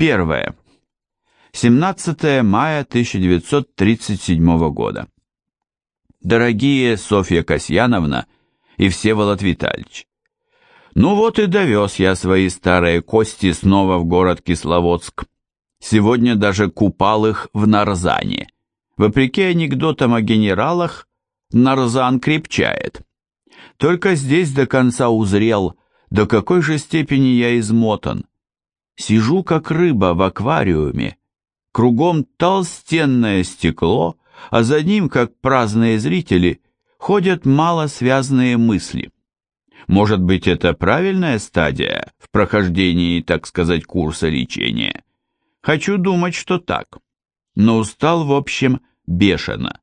Первое. 17 мая 1937 года. Дорогие Софья Касьяновна и Всеволод Витальевич, ну вот и довез я свои старые кости снова в город Кисловодск. Сегодня даже купал их в Нарзане. Вопреки анекдотам о генералах, Нарзан крепчает. Только здесь до конца узрел, до какой же степени я измотан. Сижу как рыба в аквариуме, кругом толстенное стекло, а за ним, как праздные зрители, ходят малосвязные мысли. Может быть, это правильная стадия в прохождении, так сказать, курса лечения? Хочу думать, что так. Но устал, в общем, бешено.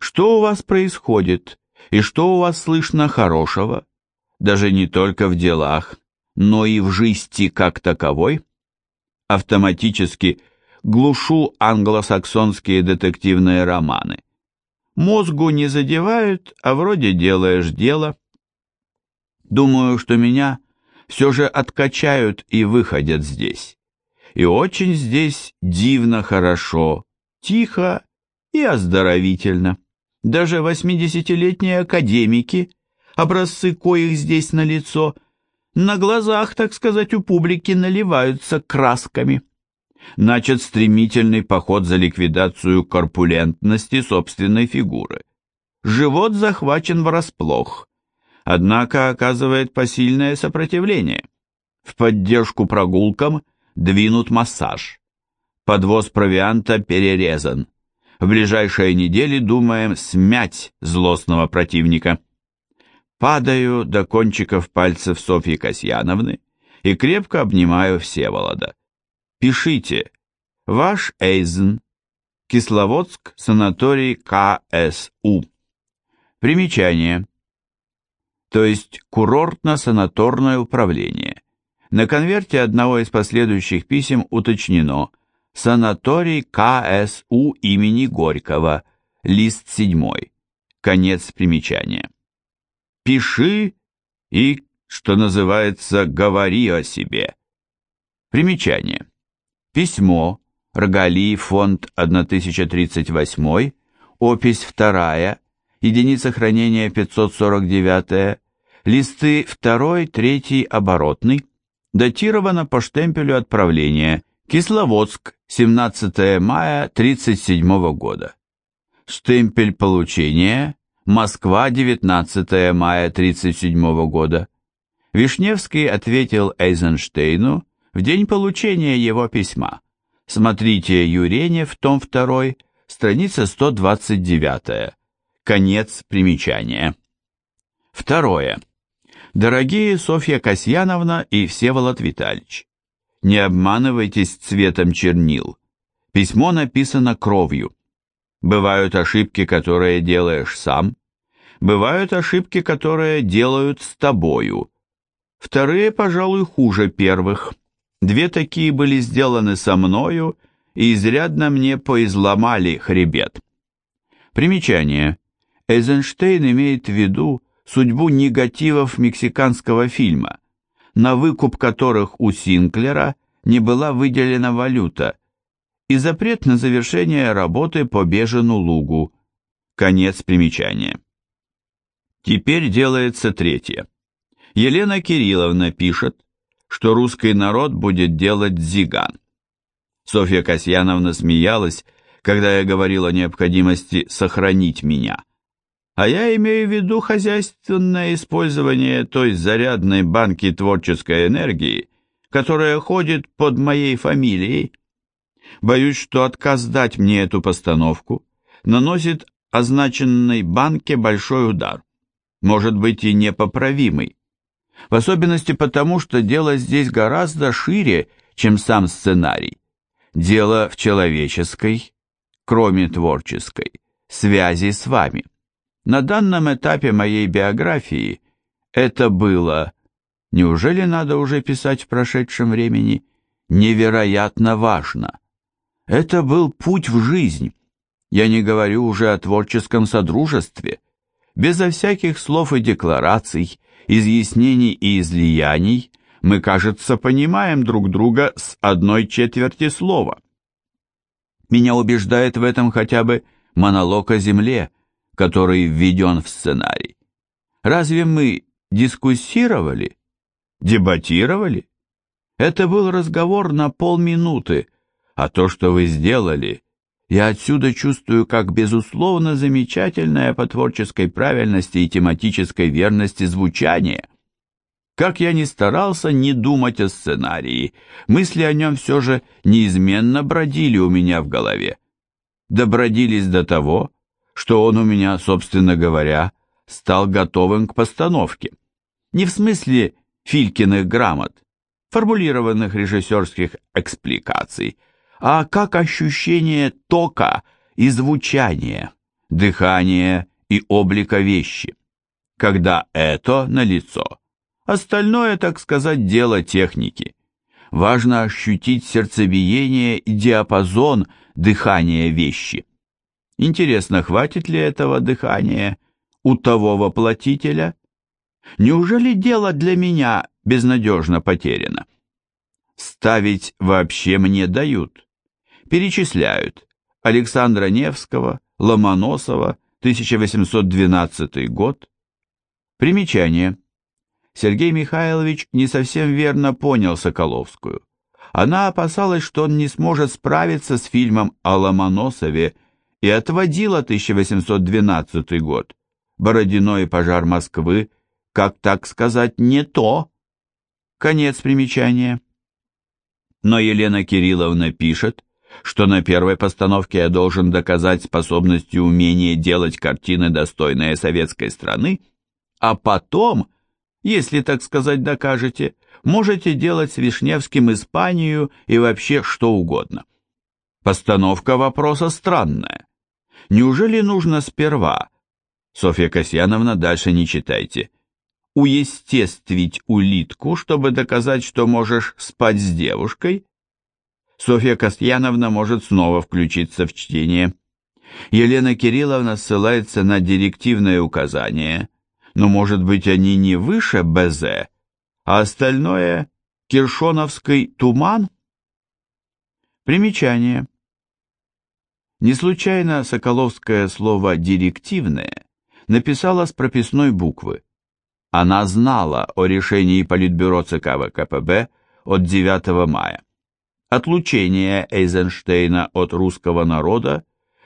Что у вас происходит и что у вас слышно хорошего? Даже не только в делах, но и в жизни как таковой? Автоматически глушу англосаксонские детективные романы. Мозгу не задевают, а вроде делаешь дело. Думаю, что меня все же откачают и выходят здесь. И очень здесь дивно хорошо, тихо и оздоровительно. Даже восьмидесятилетние академики, образцы коих здесь налицо, на глазах, так сказать, у публики наливаются красками начат стремительный поход за ликвидацию корпулентности собственной фигуры. Живот захвачен врасплох, однако оказывает посильное сопротивление. В поддержку прогулкам двинут массаж. Подвоз провианта перерезан. В ближайшие недели думаем смять злостного противника. Падаю до кончиков пальцев Софьи Касьяновны и крепко обнимаю Всеволода. Пишите. Ваш Эйзен. Кисловодск, санаторий КСУ. Примечание. То есть курортно-санаторное управление. На конверте одного из последующих писем уточнено «Санаторий КСУ имени Горького», лист 7. Конец примечания. Пиши и, что называется, говори о себе. Примечание. Письмо, Рогалий, фонд 1038, опись 2, единица хранения 549, листы 2, 3 оборотный, датировано по штемпелю отправления. Кисловодск, 17 мая 37 года. Штемпель получения Москва, 19 мая 37 года. Вишневский ответил Эйзенштейну в день получения его письма. Смотрите Юренев, том 2, страница 129. Конец примечания. Второе. Дорогие Софья Касьяновна и Всеволод Витальевич, не обманывайтесь цветом чернил. Письмо написано кровью. Бывают ошибки, которые делаешь сам. Бывают ошибки, которые делают с тобою. Вторые, пожалуй, хуже первых. Две такие были сделаны со мною и изрядно мне поизломали хребет. Примечание. Эйзенштейн имеет в виду судьбу негативов мексиканского фильма, на выкуп которых у Синклера не была выделена валюта, и запрет на завершение работы по Бежену лугу. Конец примечания. Теперь делается третье. Елена Кирилловна пишет, что русский народ будет делать зиган. Софья Касьяновна смеялась, когда я говорил о необходимости сохранить меня. А я имею в виду хозяйственное использование той зарядной банки творческой энергии, которая ходит под моей фамилией. Боюсь, что отказ дать мне эту постановку наносит означенной банке большой удар, может быть и непоправимый в особенности потому, что дело здесь гораздо шире, чем сам сценарий. Дело в человеческой, кроме творческой, связи с вами. На данном этапе моей биографии это было, неужели надо уже писать в прошедшем времени, невероятно важно. Это был путь в жизнь. Я не говорю уже о творческом содружестве. Безо всяких слов и деклараций, изъяснений и излияний Мы, кажется, понимаем друг друга с одной четверти слова. Меня убеждает в этом хотя бы монолог о Земле, который введен в сценарий. Разве мы дискуссировали? Дебатировали? Это был разговор на полминуты, а то, что вы сделали, я отсюда чувствую как безусловно замечательное по творческой правильности и тематической верности звучание. Как я ни старался не думать о сценарии, мысли о нем все же неизменно бродили у меня в голове. Добродились до того, что он у меня, собственно говоря, стал готовым к постановке. Не в смысле Филькиных грамот, формулированных режиссерских экспликаций, а как ощущение тока и звучания, дыхания и облика вещи. Когда это налицо, остальное, так сказать, дело техники. Важно ощутить сердцебиение и диапазон дыхания вещи. Интересно, хватит ли этого дыхания у того воплотителя? Неужели дело для меня безнадежно потеряно? Ставить вообще мне дают. Перечисляют Александра Невского, Ломоносова, 1812 год. Примечание. Сергей Михайлович не совсем верно понял Соколовскую. Она опасалась, что он не сможет справиться с фильмом о Ломоносове и отводила 1812 год. Бородиной пожар Москвы, как так сказать, не то. Конец примечания. Но Елена Кирилловна пишет, что на первой постановке я должен доказать способность и умение делать картины, достойные советской страны, а потом, если, так сказать, докажете, можете делать с Вишневским Испанию и вообще что угодно. Постановка вопроса странная. Неужели нужно сперва, Софья Касьяновна, дальше не читайте, уестествить улитку, чтобы доказать, что можешь спать с девушкой? Софья Касьяновна может снова включиться в чтение. Елена Кирилловна ссылается на директивное указание, но, может быть, они не выше БЗ, а остальное – Киршоновский туман? Примечание. Не случайно соколовское слово «директивное» написала с прописной буквы. Она знала о решении Политбюро ЦК ВКПБ от 9 мая. Отлучение Эйзенштейна от русского народа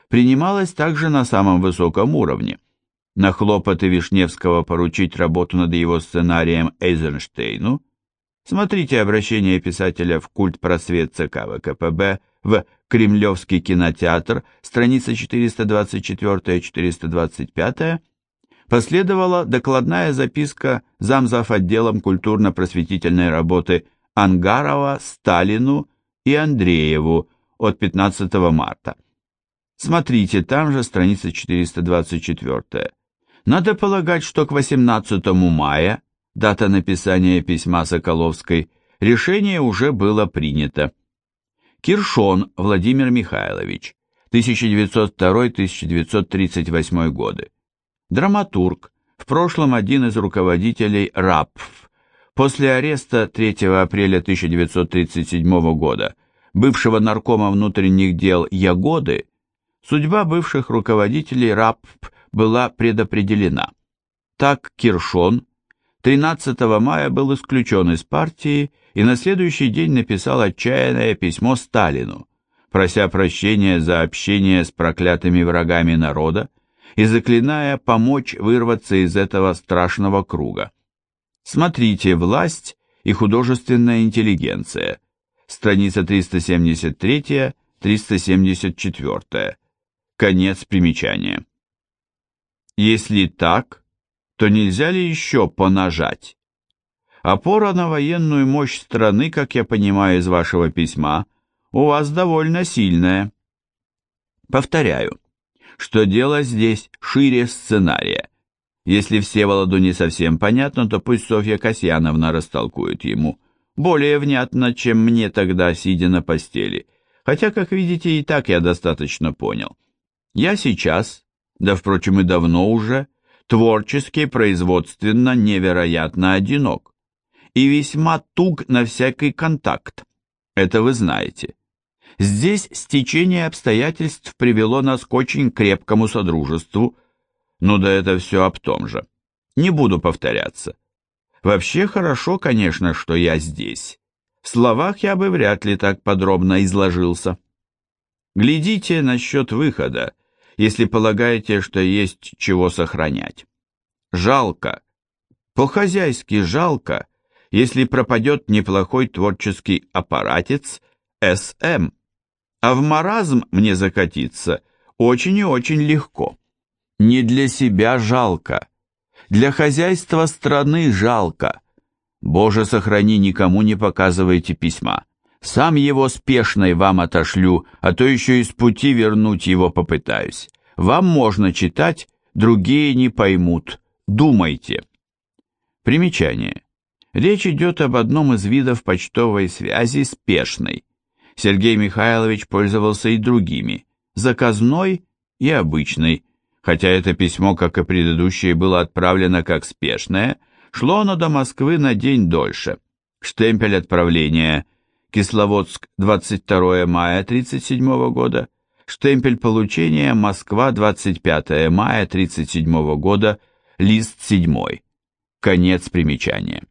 принималось также на самом высоком уровне. На хлопоты Вишневского поручить работу над его сценарием Эйзенштейну смотрите обращение писателя в культ просвет ЦК ВКПБ в Кремлевский кинотеатр, страница 424-425, последовала докладная записка замзав отделом культурно-просветительной работы Ангарова Сталину и Андрееву от 15 марта. Смотрите, там же страница 424. Надо полагать, что к 18 мая, дата написания письма Соколовской, решение уже было принято. Киршон Владимир Михайлович, 1902-1938 годы. Драматург, в прошлом один из руководителей РАПФ. После ареста 3 апреля 1937 года бывшего наркома внутренних дел Ягоды, судьба бывших руководителей РАПФ была предопределена. Так Киршон 13 мая был исключен из партии и на следующий день написал отчаянное письмо Сталину, прося прощения за общение с проклятыми врагами народа и заклиная помочь вырваться из этого страшного круга. Смотрите «Власть и художественная интеллигенция», страница 373-374, конец примечания. Если так, то нельзя ли еще понажать? Опора на военную мощь страны, как я понимаю из вашего письма, у вас довольно сильная. Повторяю, что дело здесь шире сценария. Если Всеволоду не совсем понятно, то пусть Софья Касьяновна растолкует ему. Более внятно, чем мне тогда, сидя на постели. Хотя, как видите, и так я достаточно понял. Я сейчас, да, впрочем, и давно уже, творчески, производственно, невероятно одинок. и весьма туг на всякий контакт. Это вы знаете. Здесь стечение обстоятельств привело нас к очень крепкому содружеству, но да это все об том же. Не буду повторяться. Вообще хорошо, конечно, что я здесь. В словах я бы вряд ли так подробно изложился. Глядите насчет выхода, если полагаете, что есть чего сохранять. Жалко, по-хозяйски жалко, если пропадет неплохой творческий аппаратец СМ, а в маразм мне закатиться очень и очень легко. Не для себя жалко, для хозяйства страны жалко. Боже, сохрани, никому не показывайте письма. Сам его спешной вам отошлю, а то еще из пути вернуть его попытаюсь. Вам можно читать, другие не поймут. Думайте. Примечание. Речь идет об одном из видов почтовой связи спешной. Сергей Михайлович пользовался и другими, заказной и обычной, хотя это письмо, как и предыдущее, было отправлено как спешное, шло оно до Москвы на день дольше. Штемпель отправления Кисловодск, 22 мая 1937 года, штемпель получения Москва, 25 мая 1937 года, лист 7. Конец примечания.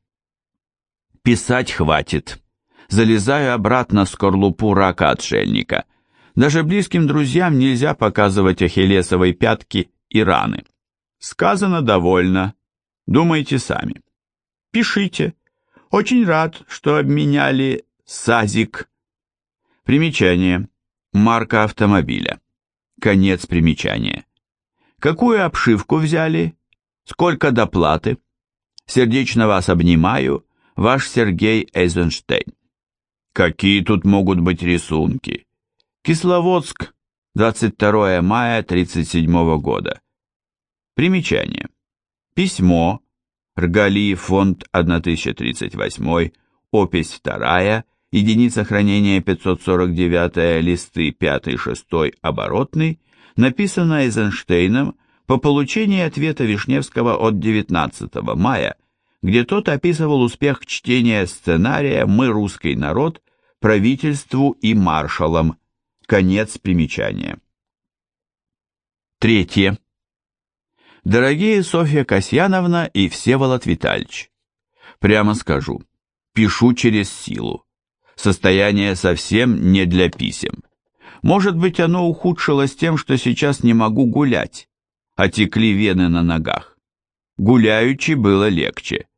Писать хватит залезаю обратно в скорлупу рака-отшельника. Даже близким друзьям нельзя показывать ахиллесовой пятки и раны. Сказано довольно. Думайте сами. Пишите. Очень рад, что обменяли САЗик. Примечание. Марка автомобиля. Конец примечания. Какую обшивку взяли? Сколько доплаты? Сердечно вас обнимаю, ваш Сергей Эйзенштейн. Какие тут могут быть рисунки? Кисловодск, 22 мая 37 года. Примечание. Письмо. Ргали, фонд 1038, опись 2, единица хранения 549, листы 5-6, оборотный, написано Эйзенштейном по получении ответа Вишневского от 19 мая, где тот описывал успех чтения сценария «Мы русский народ» правительству и маршалам. Конец примечания. Третье. Дорогие Софья Касьяновна и Всеволод Витальевич, прямо скажу, пишу через силу. Состояние совсем не для писем. Может быть, оно ухудшилось тем, что сейчас не могу гулять, а текли вены на ногах. Гуляючи было легче.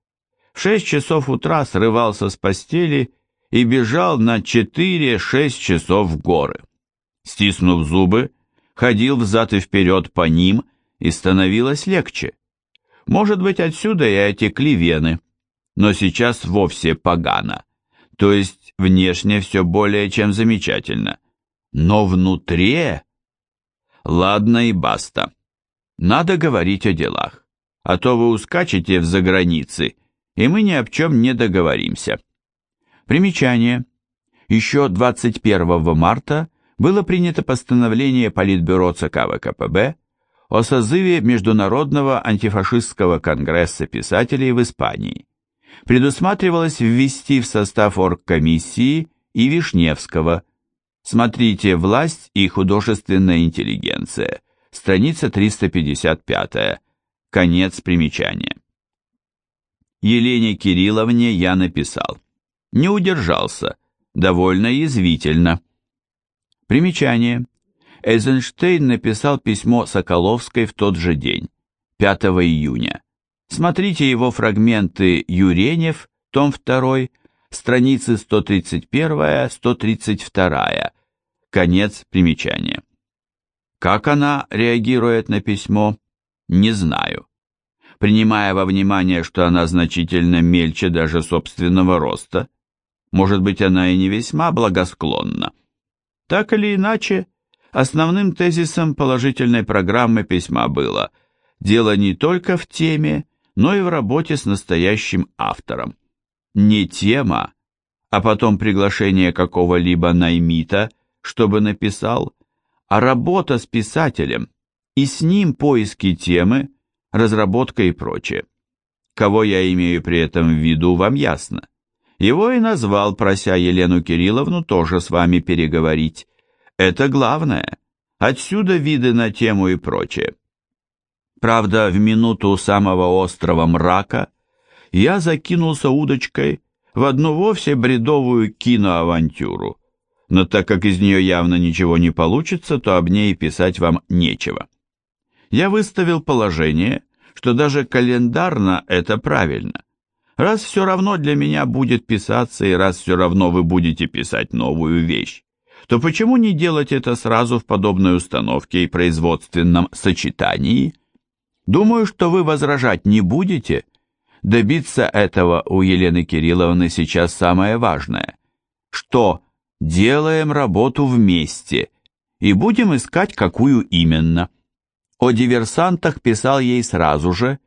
В шесть часов утра срывался с постели и бежал на 4-6 часов в горы. Стиснув зубы, ходил взад и вперед по ним, и становилось легче. Может быть, отсюда и отекли вены, но сейчас вовсе погано, то есть внешне все более чем замечательно, но внутри... Ладно и баста. Надо говорить о делах, а то вы ускачете в заграницы, и мы ни об чем не договоримся. Примечание. Еще 21 марта было принято постановление Политбюро ЦК ВКПБ о созыве Международного антифашистского конгресса писателей в Испании. Предусматривалось ввести в состав оргкомиссии и Вишневского. Смотрите «Власть и художественная интеллигенция», страница 355, конец примечания. Елене Кирилловне я написал не удержался, довольно язвительно. Примечание. Эйзенштейн написал письмо Соколовской в тот же день, 5 июня. Смотрите его фрагменты «Юренев», том 2, страницы 131-132, конец примечания. Как она реагирует на письмо, не знаю. Принимая во внимание, что она значительно мельче даже собственного роста, может быть, она и не весьма благосклонна. Так или иначе, основным тезисом положительной программы письма было «Дело не только в теме, но и в работе с настоящим автором». Не тема, а потом приглашение какого-либо наймита, чтобы написал, а работа с писателем, и с ним поиски темы, разработка и прочее. Кого я имею при этом в виду, вам ясно. Его и назвал, прося Елену Кирилловну тоже с вами переговорить. Это главное. Отсюда виды на тему и прочее. Правда, в минуту самого острого мрака я закинулся удочкой в одну вовсе бредовую киноавантюру, но так как из нее явно ничего не получится, то об ней писать вам нечего. Я выставил положение, что даже календарно это правильно. Раз все равно для меня будет писаться, и раз все равно вы будете писать новую вещь, то почему не делать это сразу в подобной установке и производственном сочетании? Думаю, что вы возражать не будете. Добиться этого у Елены Кирилловны сейчас самое важное. Что делаем работу вместе и будем искать, какую именно. О диверсантах писал ей сразу же,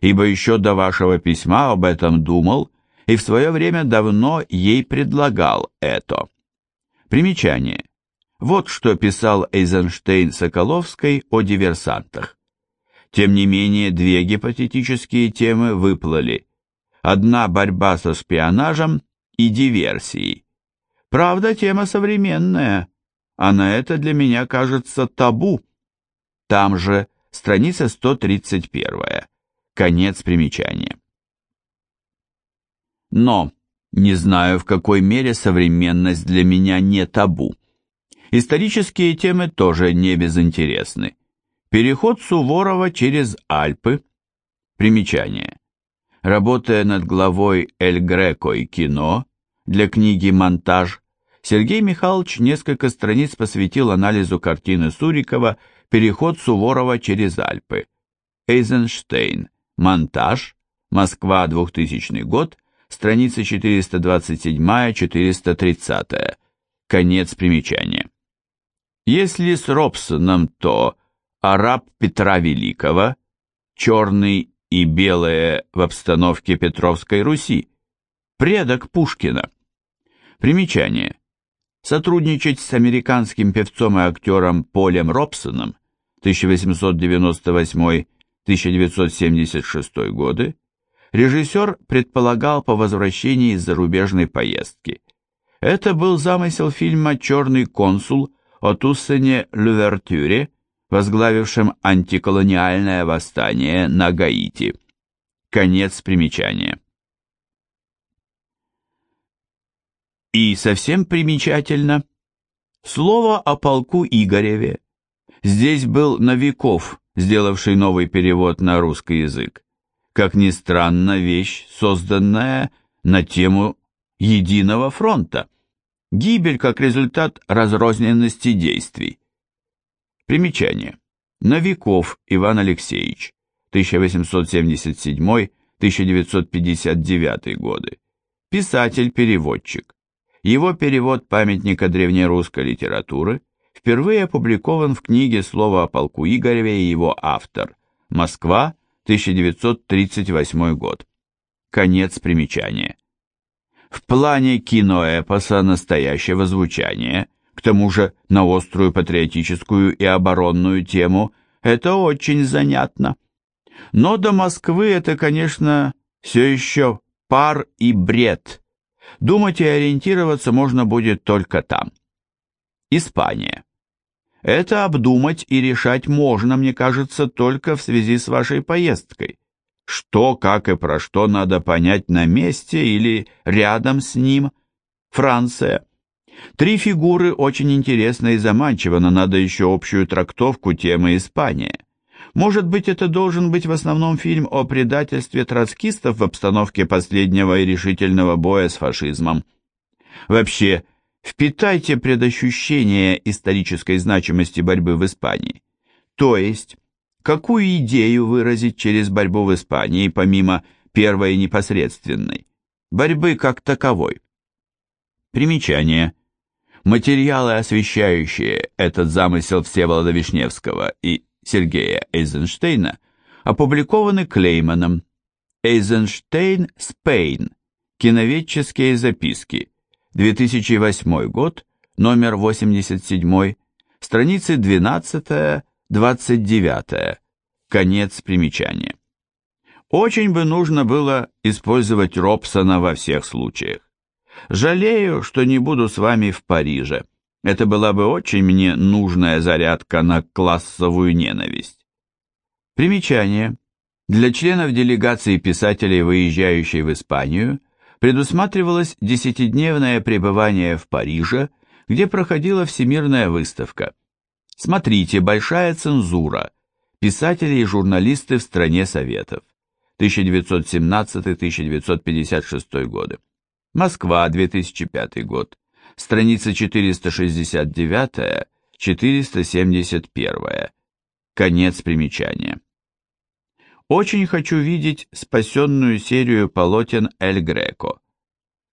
ибо еще до вашего письма об этом думал и в свое время давно ей предлагал это. Примечание. Вот что писал Эйзенштейн Соколовской о диверсантах. Тем не менее, две гипотетические темы выплыли. Одна – борьба со шпионажем и диверсией. Правда, тема современная, а на это для меня кажется табу. Там же страница 131. Конец примечания. Но не знаю, в какой мере современность для меня не табу. Исторические темы тоже не безинтересны. Переход Суворова через Альпы. Примечание. Работая над главой «Эль Греко» и кино для книги «Монтаж», Сергей Михайлович несколько страниц посвятил анализу картины Сурикова «Переход Суворова через Альпы». Эйзенштейн. Монтаж. Москва, 2000 год. Страницы 427-430. Конец примечания. Если с Робсоном, то араб Петра Великого, черный и белое в обстановке Петровской Руси, предок Пушкина. Примечание. Сотрудничать с американским певцом и актером Полем Робсоном 1898 1976 годы, режиссер предполагал по возвращении из зарубежной поездки. Это был замысел фильма «Черный консул» о Туссене Лювертюре, возглавившем антиколониальное восстание на Гаити. Конец примечания. И совсем примечательно, слово о полку Игореве. Здесь был Новиков, сделавший новый перевод на русский язык. Как ни странно, вещь, созданная на тему единого фронта. Гибель как результат разрозненности действий. Примечание. Новиков Иван Алексеевич, 1877-1959 годы. Писатель-переводчик. Его перевод памятника древнерусской литературы впервые опубликован в книге «Слово о полку Игореве» и его автор. Москва, 1938 год. Конец примечания. В плане киноэпоса настоящего звучания, к тому же на острую патриотическую и оборонную тему, это очень занятно. Но до Москвы это, конечно, все еще пар и бред. Думать и ориентироваться можно будет только там. Испания. Это обдумать и решать можно, мне кажется, только в связи с вашей поездкой. Что, как и про что надо понять на месте или рядом с ним. Франция. Три фигуры очень интересно и заманчиво, но надо еще общую трактовку темы Испания. Может быть, это должен быть в основном фильм о предательстве троцкистов в обстановке последнего и решительного боя с фашизмом. Вообще, Впитайте предощущение исторической значимости борьбы в Испании. То есть, какую идею выразить через борьбу в Испании, помимо первой непосредственной, борьбы как таковой? Примечание. Материалы, освещающие этот замысел Всеволода Вишневского и Сергея Эйзенштейна, опубликованы Клейманом. Эйзенштейн, Спейн. Киноведческие записки. 2008 год, номер 87, страницы 12-29, конец примечания. Очень бы нужно было использовать Робсона во всех случаях. Жалею, что не буду с вами в Париже. Это была бы очень мне нужная зарядка на классовую ненависть. Примечание. Для членов делегации писателей, выезжающей в Испанию, предусматривалось десятидневное пребывание в Париже, где проходила всемирная выставка. Смотрите «Большая цензура. Писатели и журналисты в стране Советов. 1917-1956 годы. Москва, 2005 год. Страница 469-471. Конец примечания. Очень хочу видеть спасенную серию полотен Эль Греко.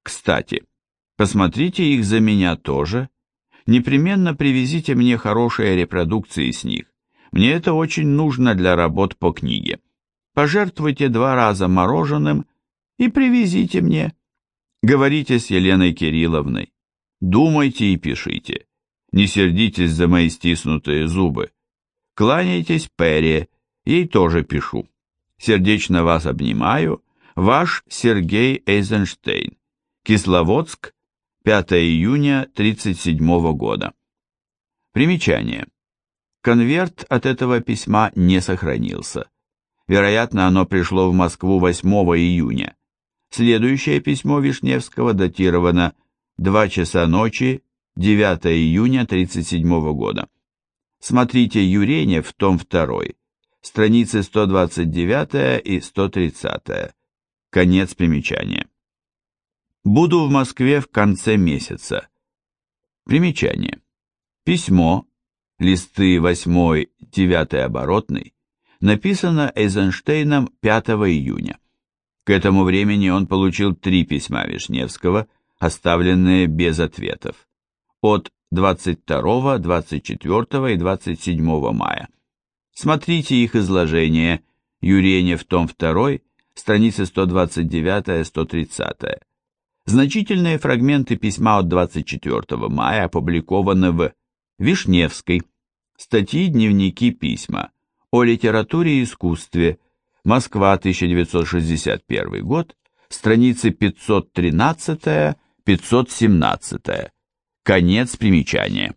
Кстати, посмотрите их за меня тоже. Непременно привезите мне хорошие репродукции с них. Мне это очень нужно для работ по книге. Пожертвуйте два раза мороженым и привезите мне. Говорите с Еленой Кирилловной. Думайте и пишите. Не сердитесь за мои стиснутые зубы. Кланяйтесь Перри, ей тоже пишу. Сердечно вас обнимаю. Ваш Сергей Эйзенштейн. Кисловодск, 5 июня 1937 года. Примечание. Конверт от этого письма не сохранился. Вероятно, оно пришло в Москву 8 июня. Следующее письмо Вишневского датировано 2 часа ночи 9 июня 1937 года. Смотрите Юренев, том 2 страницы 129 и 130. Конец примечания. Буду в Москве в конце месяца. Примечание. Письмо, листы 8-9 оборотный, написано Эйзенштейном 5 июня. К этому времени он получил три письма Вишневского, оставленные без ответов, от 22, 24 и 27 мая. Смотрите их изложение Юренев, том 2, страницы 129-130. Значительные фрагменты письма от 24 мая опубликованы в Вишневской, статьи, дневники, письма о литературе и искусстве, Москва, 1961 год, страницы 513-517. Конец примечания.